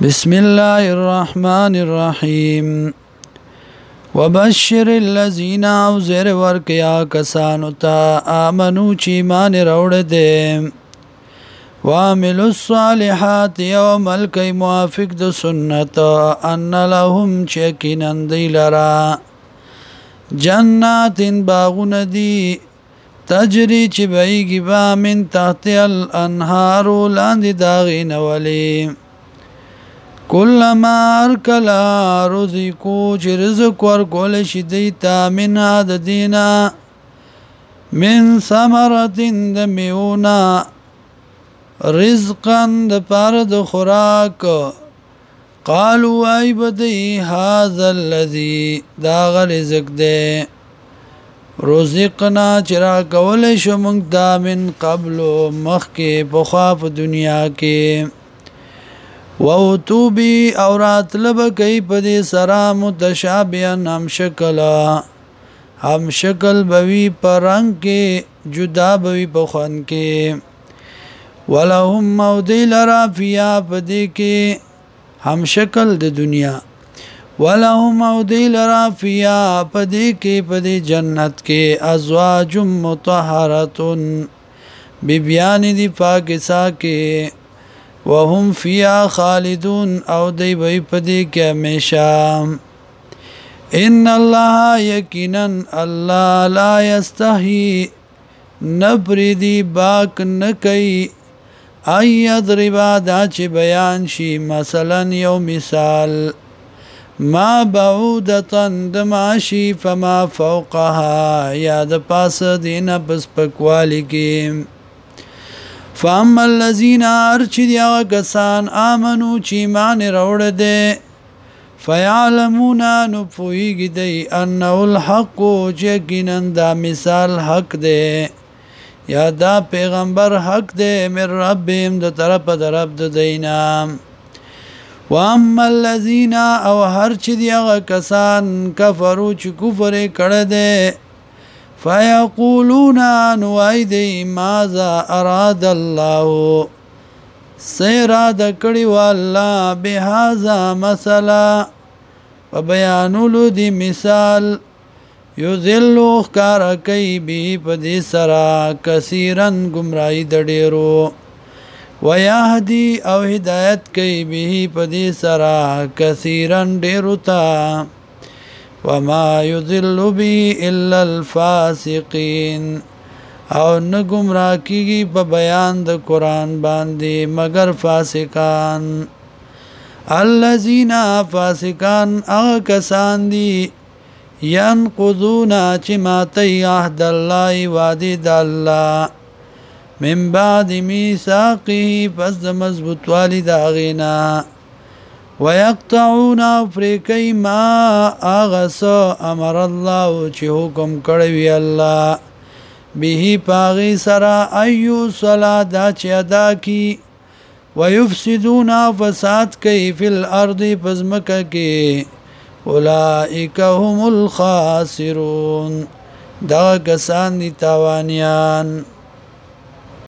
بسم الله الرحمن الرحیم وبشر الذين او زیر ورکیا کسانو ته امنو چې مان روړ دې وعملوا الصالحات يوم الكي موافق د سنت ان لهم چکنن دی لرا جنات باغون دی تجری چې بیگی با من تحت الانهار لاندې داغین ولیم کلما ارکلا رزقو چې رزق ورکول شي دیتا من د دینا من ثمرتن د میونا رزقن د پار د خوراک قالوا ای بدی هاذا الذی دا رزق دی رزقنا چې را کول شو موږ دا من قبل مخکې په خوا په دنیا کې و تو بی او راتلب کوي په دې سره متشابه نام شکلا هم شکل بوي پر رنگ کې جدا بوي په خوان کې ولهم مودیل را فیا پدې کې هم شکل د دنیا ولهم مودیل را فیا پدې کې پدې جنت کې ازواج مطهرتون بیبیان دی پاکسا کې وهم فيها خالدون او دی به پدې کې همیشه ان الله یقینا الله لا یستحی نبردی باک نکئی ای ادربا دا چې بیان شي مثلا یو مثال ما بعودتن د ماشی فما فوقها یا د پاس دینه بس پکوالی کې فاما الذين ارشدوا کسان امنو چې مان روړ دې فيعلمون نو پويږي دې ان الحق جګینن دا مثال حق دې یا دا پیغمبر حق دې مر ربهم د طرف د رب د دینام واما الذين او هر چې دغه کسان کفرو چې کفر کړه دې فيقولون عن ايدي ماذا اراد الله سيرا د کړي والله بهذا مثلا په بیانولو دی مثال یذلو کار کوي به په دې سره کثیرن گمراهي د ډیرو ويهدي او هدايت کوي به په دې سره کثیرن ډیرو ته وما يضل به الا الفاسقين او نه گمراه کیږي په بیان د قران باندې مگر فاسقان الذين فاسقان هغه کسان دي ينقضون چې ماتي عهد الله وادي د الله من بعد میثاقه پس د مضبوط والي د غینا ويقطعون افریقی ما اغس امر الله چې حکم کړی وی الله به پاغي سرا ايو صلا دا چې ادا کی ويفسدون فساد کوي فل ارض پزمکه کې اولئک هم الخاسرون دا کسان دي تاوانيان